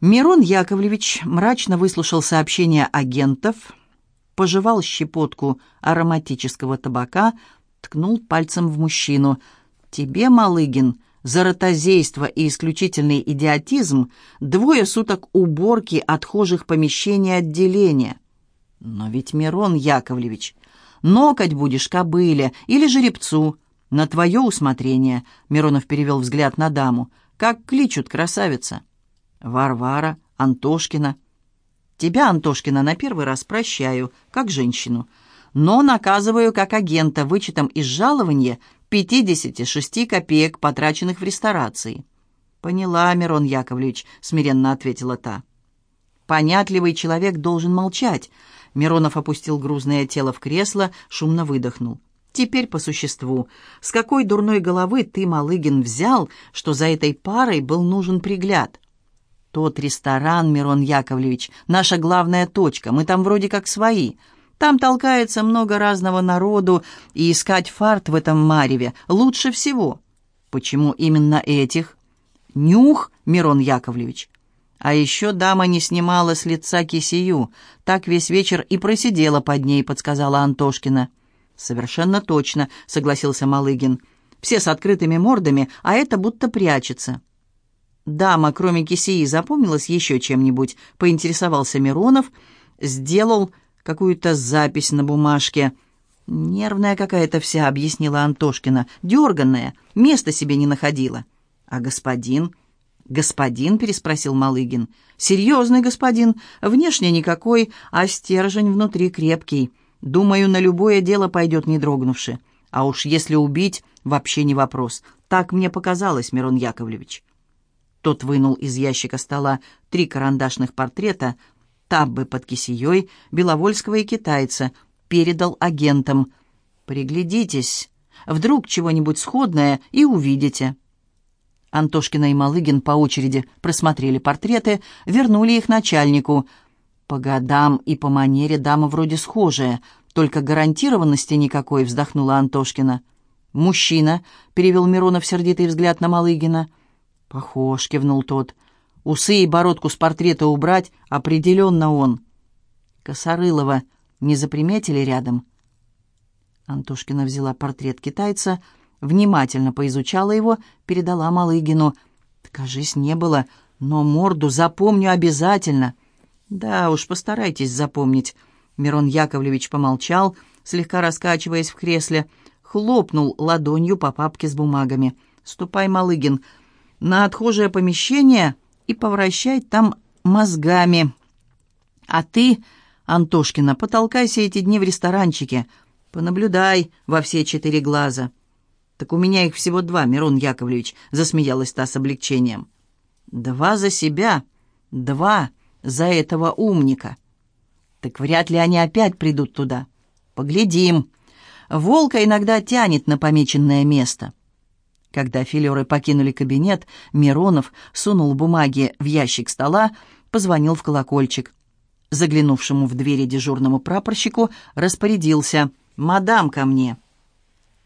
Мирон Яковлевич мрачно выслушал сообщение агентов, пожевал щепотку ароматического табака, ткнул пальцем в мужчину. «Тебе, Малыгин, за ротозейство и исключительный идиотизм двое суток уборки отхожих помещений отделения». «Но ведь, Мирон Яковлевич, нокоть будешь кобыле или жеребцу, на твое усмотрение», — Миронов перевел взгляд на даму. «Как кличут красавица?» Варвара, Антошкина. Тебя, Антошкина, на первый раз прощаю, как женщину, но наказываю как агента вычетом из жалования 56 копеек, потраченных в ресторации. «Поняла, Мирон Яковлевич», — смиренно ответила та. «Понятливый человек должен молчать». Миронов опустил грузное тело в кресло, шумно выдохнул. «Теперь по существу. С какой дурной головы ты, Малыгин, взял, что за этой парой был нужен пригляд?» Тот ресторан, Мирон Яковлевич, наша главная точка. Мы там вроде как свои. Там толкается много разного народу, и искать фарт в этом мареве лучше всего. Почему именно этих? Нюх, Мирон Яковлевич. А еще дама не снимала с лица кисию. Так весь вечер и просидела под ней, подсказала Антошкина. «Совершенно точно», — согласился Малыгин. «Все с открытыми мордами, а это будто прячется». Дама, кроме кисеи, запомнилась еще чем-нибудь, поинтересовался Миронов, сделал какую-то запись на бумажке. «Нервная какая-то вся», — объяснила Антошкина. «Дерганная, места себе не находила». «А господин?» «Господин?» — переспросил Малыгин. «Серьезный господин. Внешне никакой, а стержень внутри крепкий. Думаю, на любое дело пойдет не дрогнувши. А уж если убить, вообще не вопрос. Так мне показалось, Мирон Яковлевич». Тот вынул из ящика стола три карандашных портрета, таббы под кисеей, Беловольского и китайца, передал агентам. «Приглядитесь, вдруг чего-нибудь сходное и увидите». Антошкина и Малыгин по очереди просмотрели портреты, вернули их начальнику. По годам и по манере дама вроде схожая, только гарантированности никакой, вздохнула Антошкина. «Мужчина», — перевел Миронов сердитый взгляд на Малыгина, — «Похож», — кивнул тот. «Усы и бородку с портрета убрать определенно он». «Косорылова не заприметили рядом?» Антошкина взяла портрет китайца, внимательно поизучала его, передала Малыгину. «Кажись, не было, но морду запомню обязательно». «Да уж, постарайтесь запомнить». Мирон Яковлевич помолчал, слегка раскачиваясь в кресле, хлопнул ладонью по папке с бумагами. «Ступай, Малыгин, на отхожее помещение и повращать там мозгами. А ты, Антошкина, потолкайся эти дни в ресторанчике, понаблюдай во все четыре глаза. Так у меня их всего два, Мирон Яковлевич, засмеялась та с облегчением. Два за себя, два за этого умника. Так вряд ли они опять придут туда. Поглядим. Волка иногда тянет на помеченное место. Когда филеры покинули кабинет, Миронов сунул бумаги в ящик стола, позвонил в колокольчик. Заглянувшему в двери дежурному прапорщику распорядился «Мадам, ко мне!».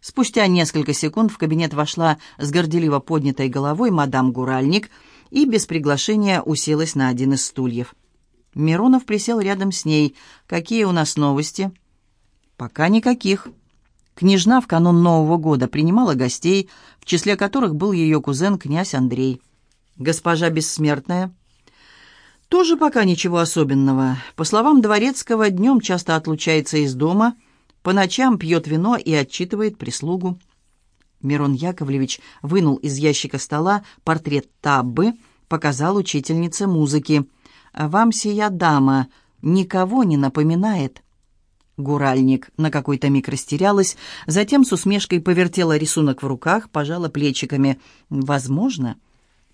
Спустя несколько секунд в кабинет вошла с горделиво поднятой головой мадам Гуральник и без приглашения уселась на один из стульев. Миронов присел рядом с ней. «Какие у нас новости?» «Пока никаких», Княжна в канун Нового года принимала гостей, в числе которых был ее кузен князь Андрей. Госпожа Бессмертная тоже пока ничего особенного. По словам Дворецкого, днем часто отлучается из дома, по ночам пьет вино и отчитывает прислугу. Мирон Яковлевич вынул из ящика стола портрет Таббы, показал учительнице музыки. «Вам сия дама никого не напоминает?» Гуральник на какой-то миг растерялась, затем с усмешкой повертела рисунок в руках, пожала плечиками. «Возможно».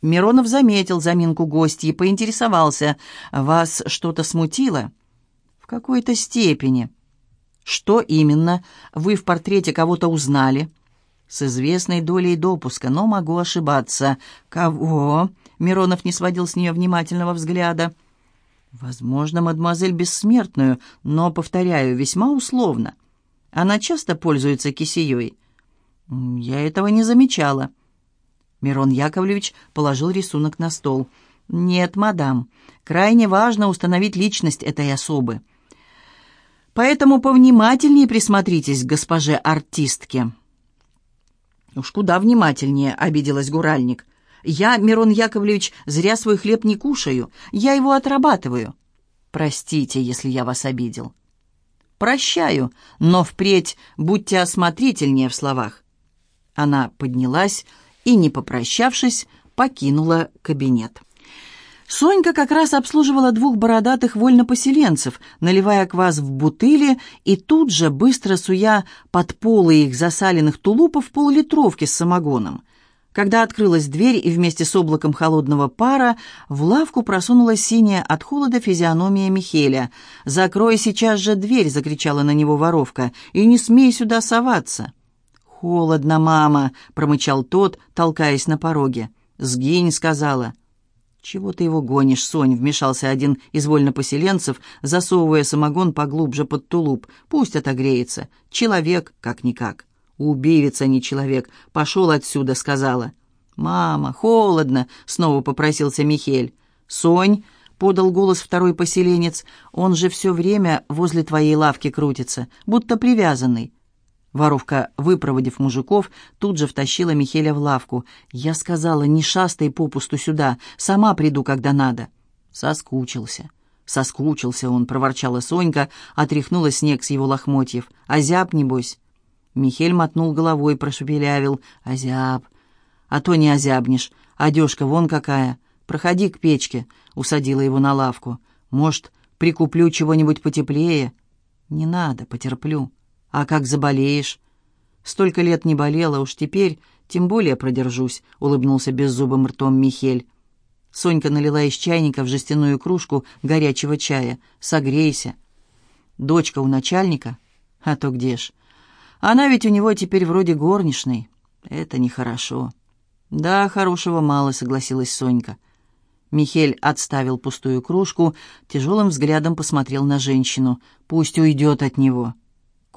Миронов заметил заминку гостьи поинтересовался. «Вас что-то смутило?» «В какой-то степени». «Что именно? Вы в портрете кого-то узнали?» «С известной долей допуска, но могу ошибаться». «Кого?» Миронов не сводил с нее внимательного взгляда. Возможно, мадемуазель бессмертную, но, повторяю, весьма условно. Она часто пользуется кисеей. Я этого не замечала. Мирон Яковлевич положил рисунок на стол. «Нет, мадам, крайне важно установить личность этой особы. Поэтому повнимательнее присмотритесь к госпоже артистке». «Уж куда внимательнее», — обиделась Гуральник. «Я, Мирон Яковлевич, зря свой хлеб не кушаю. Я его отрабатываю». «Простите, если я вас обидел». «Прощаю, но впредь будьте осмотрительнее в словах». Она поднялась и, не попрощавшись, покинула кабинет. Сонька как раз обслуживала двух бородатых вольнопоселенцев, наливая квас в бутыли и тут же, быстро суя под полы их засаленных тулупов поллитровки с самогоном. Когда открылась дверь и вместе с облаком холодного пара в лавку просунулась синяя от холода физиономия Михеля. «Закрой сейчас же дверь!» — закричала на него воровка. «И не смей сюда соваться!» «Холодно, мама!» — промычал тот, толкаясь на пороге. «Сгинь!» — сказала. «Чего ты его гонишь, Сонь?» — вмешался один из вольнопоселенцев, засовывая самогон поглубже под тулуп. «Пусть отогреется. Человек, как-никак». «Убивец, а не человек. Пошел отсюда», — сказала. «Мама, холодно», — снова попросился Михель. «Сонь», — подал голос второй поселенец, — «он же все время возле твоей лавки крутится, будто привязанный». Воровка, выпроводив мужиков, тут же втащила Михеля в лавку. «Я сказала, не шастай попусту сюда, сама приду, когда надо». Соскучился. Соскучился он, проворчала Сонька, отряхнула снег с его лохмотьев. «Озяб, небось?» Михель мотнул головой, прошепелявил. «Озяб». «А то не озябнешь. Одежка вон какая. Проходи к печке», — усадила его на лавку. «Может, прикуплю чего-нибудь потеплее?» «Не надо, потерплю». «А как заболеешь?» «Столько лет не болела, уж теперь тем более продержусь», — улыбнулся беззубым ртом Михель. Сонька налила из чайника в жестяную кружку горячего чая. «Согрейся». «Дочка у начальника?» «А то где ж?» «Она ведь у него теперь вроде горничной. Это нехорошо». «Да, хорошего мало», — согласилась Сонька. Михель отставил пустую кружку, тяжелым взглядом посмотрел на женщину. «Пусть уйдет от него».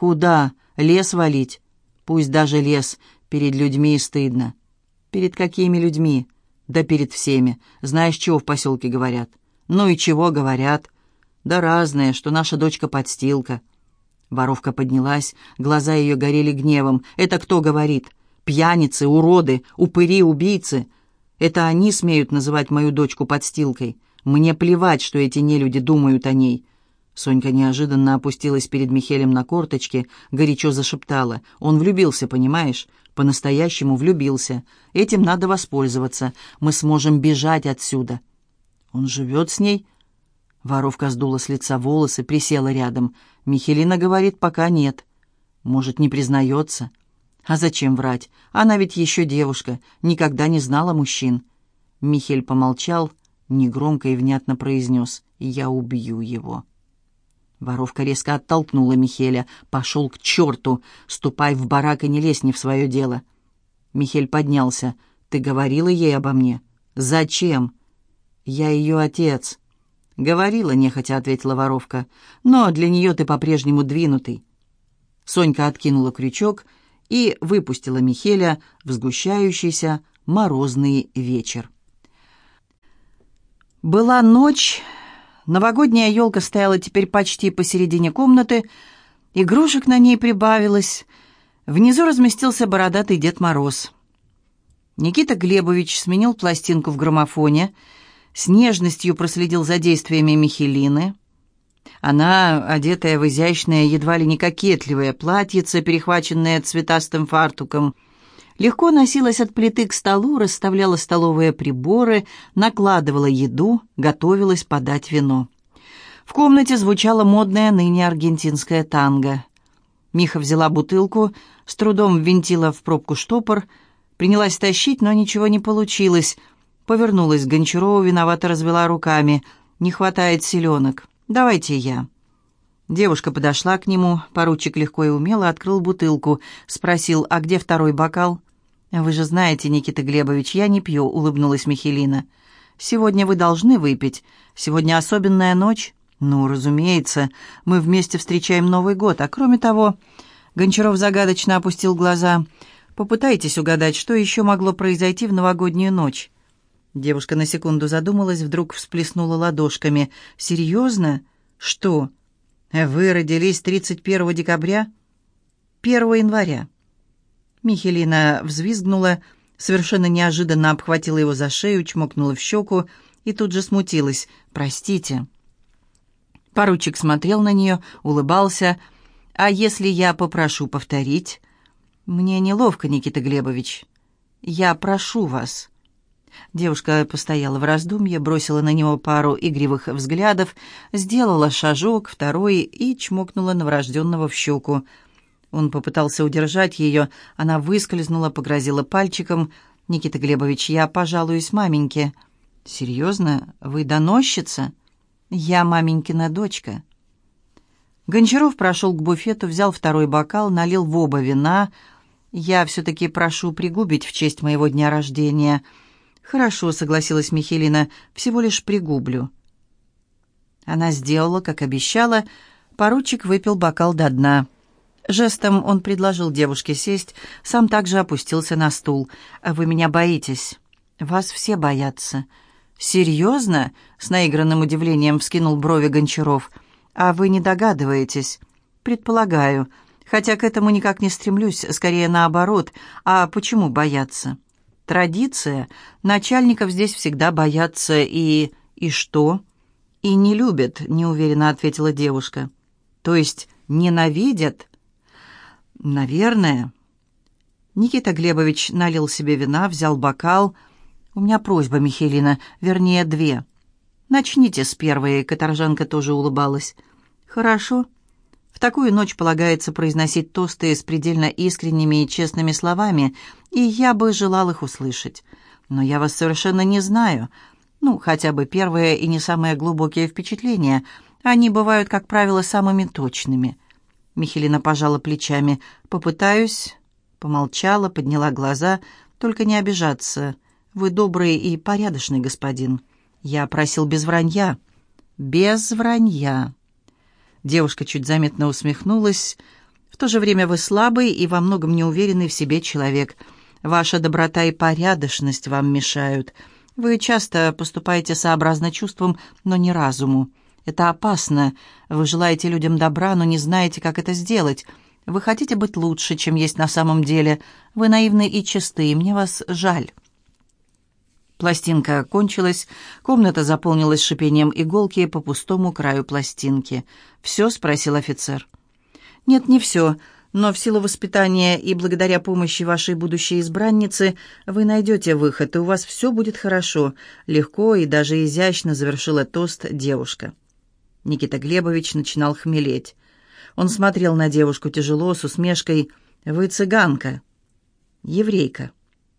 Куда? Лес валить? Пусть даже лес. Перед людьми стыдно. Перед какими людьми? Да перед всеми. Знаешь, чего в поселке говорят? Ну и чего говорят? Да разное, что наша дочка подстилка. Воровка поднялась, глаза ее горели гневом. Это кто говорит? Пьяницы, уроды, упыри, убийцы. Это они смеют называть мою дочку подстилкой. Мне плевать, что эти нелюди думают о ней. Сонька неожиданно опустилась перед Михелем на корточки, горячо зашептала. «Он влюбился, понимаешь? По-настоящему влюбился. Этим надо воспользоваться. Мы сможем бежать отсюда». «Он живет с ней?» Воровка сдула с лица волосы, присела рядом. Михелина говорит, пока нет. Может, не признается? А зачем врать? Она ведь еще девушка, никогда не знала мужчин. Михель помолчал, негромко и внятно произнес «Я убью его». Воровка резко оттолкнула Михеля. «Пошел к черту! Ступай в барак и не лезь не в свое дело!» Михель поднялся. «Ты говорила ей обо мне?» «Зачем?» «Я ее отец». «Говорила, нехотя», — ответила воровка. «Но для нее ты по-прежнему двинутый». Сонька откинула крючок и выпустила Михеля в сгущающийся морозный вечер. Была ночь, Новогодняя елка стояла теперь почти посередине комнаты, игрушек на ней прибавилось. Внизу разместился бородатый Дед Мороз. Никита Глебович сменил пластинку в граммофоне, с нежностью проследил за действиями Михелины. Она, одетая в изящное, едва ли не кокетливое платьице, перехваченное цветастым фартуком, легко носилась от плиты к столу, расставляла столовые приборы, накладывала еду, готовилась подать вино. В комнате звучала модная ныне аргентинская танго. Миха взяла бутылку, с трудом ввинтила в пробку штопор, принялась тащить, но ничего не получилось. Повернулась к Гончарову, виновато развела руками. «Не хватает селенок. Давайте я». Девушка подошла к нему, поручик легко и умело открыл бутылку, спросил, а где второй бокал? «Вы же знаете, Никита Глебович, я не пью», — улыбнулась Михелина. «Сегодня вы должны выпить. Сегодня особенная ночь». «Ну, разумеется, мы вместе встречаем Новый год, а кроме того...» Гончаров загадочно опустил глаза. «Попытайтесь угадать, что еще могло произойти в новогоднюю ночь». Девушка на секунду задумалась, вдруг всплеснула ладошками. «Серьезно? Что? Вы родились 31 декабря?» «1 января». Михелина взвизгнула, совершенно неожиданно обхватила его за шею, чмокнула в щеку и тут же смутилась. «Простите». Поручик смотрел на нее, улыбался. «А если я попрошу повторить?» «Мне неловко, Никита Глебович. Я прошу вас». Девушка постояла в раздумье, бросила на него пару игривых взглядов, сделала шажок, второй и чмокнула новорожденного в щеку. Он попытался удержать ее, она выскользнула, погрозила пальчиком. «Никита Глебович, я пожалуюсь маменьке». «Серьезно? Вы доносчица?» «Я маменькина дочка». Гончаров прошел к буфету, взял второй бокал, налил в оба вина. «Я все-таки прошу пригубить в честь моего дня рождения». «Хорошо», — согласилась Михелина, — «всего лишь пригублю». Она сделала, как обещала. Поручик выпил бокал до дна. Жестом он предложил девушке сесть, сам также опустился на стул. «Вы меня боитесь?» «Вас все боятся». «Серьезно?» — с наигранным удивлением вскинул брови Гончаров. «А вы не догадываетесь?» «Предполагаю. Хотя к этому никак не стремлюсь, скорее наоборот. А почему бояться?» Традиция. Начальников здесь всегда боятся и... И что? И не любят, неуверенно ответила девушка. То есть ненавидят? Наверное. Никита Глебович налил себе вина, взял бокал. У меня просьба, Михелина, вернее, две. Начните с первой, Каторжанка тоже улыбалась. Хорошо. В такую ночь полагается произносить тосты с предельно искренними и честными словами, и я бы желал их услышать. Но я вас совершенно не знаю. Ну, хотя бы первые и не самые глубокие впечатления. Они бывают, как правило, самыми точными. Михелина пожала плечами. «Попытаюсь». Помолчала, подняла глаза. «Только не обижаться. Вы добрый и порядочный господин. Я просил без вранья». «Без вранья». Девушка чуть заметно усмехнулась. «В то же время вы слабый и во многом неуверенный в себе человек. Ваша доброта и порядочность вам мешают. Вы часто поступаете сообразно чувствам, но не разуму. Это опасно. Вы желаете людям добра, но не знаете, как это сделать. Вы хотите быть лучше, чем есть на самом деле. Вы наивны и чисты, и мне вас жаль». Пластинка кончилась, комната заполнилась шипением иголки по пустому краю пластинки. «Все?» — спросил офицер. «Нет, не все, но в силу воспитания и благодаря помощи вашей будущей избранницы вы найдете выход, и у вас все будет хорошо», — легко и даже изящно завершила тост девушка. Никита Глебович начинал хмелеть. Он смотрел на девушку тяжело, с усмешкой. «Вы цыганка?» «Еврейка».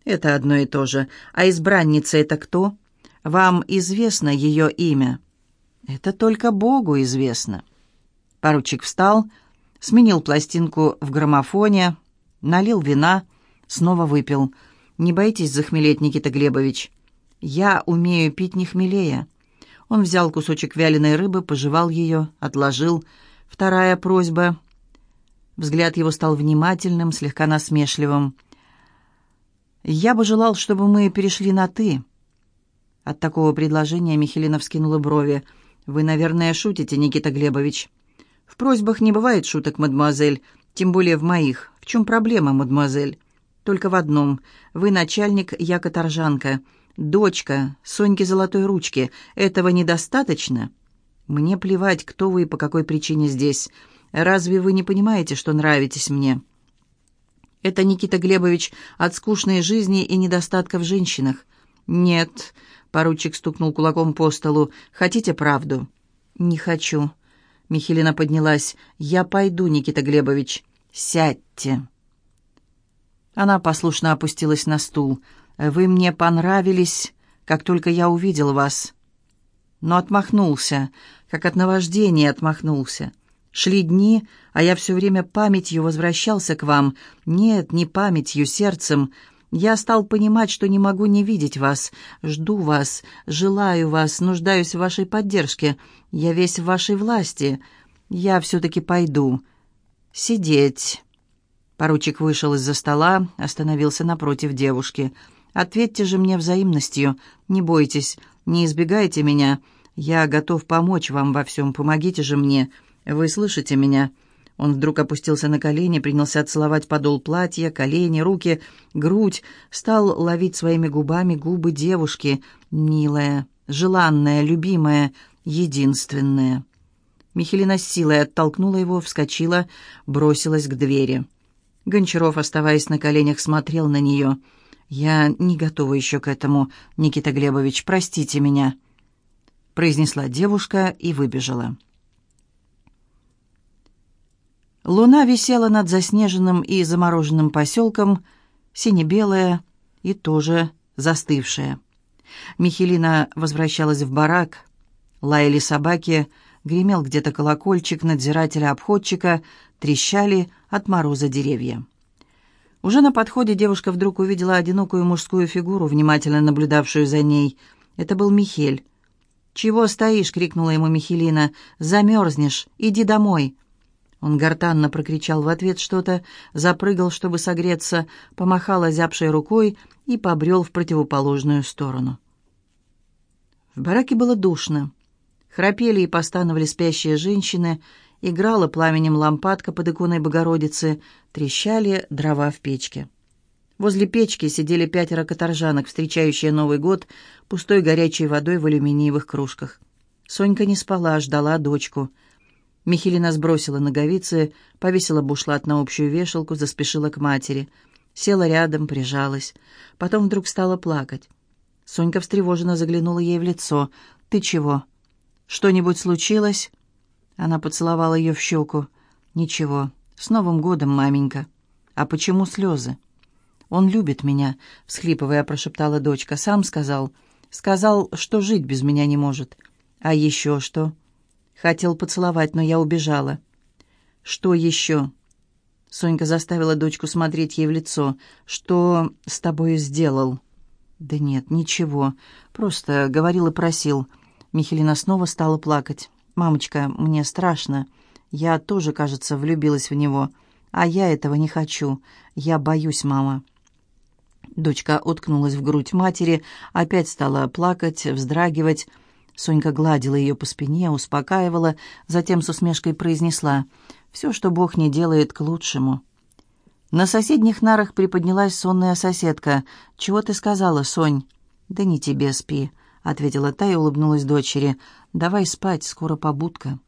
Это одно и то же. А избранница это кто? Вам известно ее имя? Это только Богу известно. Поручик встал, сменил пластинку в граммофоне, налил вина, снова выпил. Не боитесь захмелеть, Никита Глебович. Я умею пить не хмелея. Он взял кусочек вяленой рыбы, пожевал ее, отложил. Вторая просьба. Взгляд его стал внимательным, слегка насмешливым. «Я бы желал, чтобы мы перешли на «ты». От такого предложения Михелина вскинула брови. «Вы, наверное, шутите, Никита Глебович». «В просьбах не бывает шуток, мадемуазель, тем более в моих. В чем проблема, мадемуазель?» «Только в одном. Вы начальник, я каторжанка. Дочка, Соньки Золотой Ручки. Этого недостаточно?» «Мне плевать, кто вы и по какой причине здесь. Разве вы не понимаете, что нравитесь мне?» Это Никита Глебович от скучной жизни и недостатка в женщинах. Нет, поручик стукнул кулаком по столу. Хотите правду? Не хочу. Михелина поднялась. Я пойду, Никита Глебович. Сядьте. Она послушно опустилась на стул. Вы мне понравились, как только я увидел вас. Но отмахнулся, как от наваждения отмахнулся. Шли дни, а я все время памятью возвращался к вам. Нет, не памятью, сердцем. Я стал понимать, что не могу не видеть вас. Жду вас, желаю вас, нуждаюсь в вашей поддержке. Я весь в вашей власти. Я все-таки пойду. Сидеть. Поручик вышел из-за стола, остановился напротив девушки. Ответьте же мне взаимностью. Не бойтесь, не избегайте меня. Я готов помочь вам во всем. Помогите же мне. Вы слышите меня?» Он вдруг опустился на колени, принялся целовать подол платья, колени, руки, грудь, стал ловить своими губами губы девушки, милая, желанная, любимая, единственная. Михелина с силой оттолкнула его, вскочила, бросилась к двери. Гончаров, оставаясь на коленях, смотрел на нее. «Я не готова еще к этому, Никита Глебович, простите меня», произнесла девушка и выбежала. Луна висела над заснеженным и замороженным поселком, сине-белая и тоже застывшая. Михелина возвращалась в барак. Лаяли собаки, гремел где-то колокольчик надзирателя-обходчика, трещали от мороза деревья. Уже на подходе девушка вдруг увидела одинокую мужскую фигуру, внимательно наблюдавшую за ней. Это был Михель. «Чего стоишь?» — крикнула ему Михелина. «Замерзнешь! Иди домой!» Он гортанно прокричал в ответ что-то, запрыгал, чтобы согреться, помахал озябшей рукой и побрел в противоположную сторону. В бараке было душно. Храпели и постановали спящие женщины, играла пламенем лампадка под иконой Богородицы, трещали дрова в печке. Возле печки сидели пятеро каторжанок, встречающие Новый год пустой горячей водой в алюминиевых кружках. Сонька не спала, ждала дочку — Михелина сбросила ноговицы, повесила бушлат на общую вешалку, заспешила к матери. Села рядом, прижалась. Потом вдруг стала плакать. Сонька встревоженно заглянула ей в лицо. «Ты чего? Что-нибудь случилось?» Она поцеловала ее в щеку. «Ничего. С Новым годом, маменька. А почему слезы?» «Он любит меня», — всхлипывая, прошептала дочка. «Сам сказал. Сказал, что жить без меня не может. А еще что?» Хотел поцеловать, но я убежала. Что еще? Сонька заставила дочку смотреть ей в лицо. Что с тобой сделал? Да нет, ничего. Просто говорил и просил. Михелина снова стала плакать. «Мамочка, мне страшно. Я тоже, кажется, влюбилась в него. А я этого не хочу. Я боюсь, мама». Дочка уткнулась в грудь матери, опять стала плакать, вздрагивать. Сонька гладила ее по спине, успокаивала, затем с усмешкой произнесла «Все, что Бог не делает, к лучшему». На соседних нарах приподнялась сонная соседка. «Чего ты сказала, Сонь?» «Да не тебе спи», — ответила та и улыбнулась дочери. «Давай спать, скоро побудка».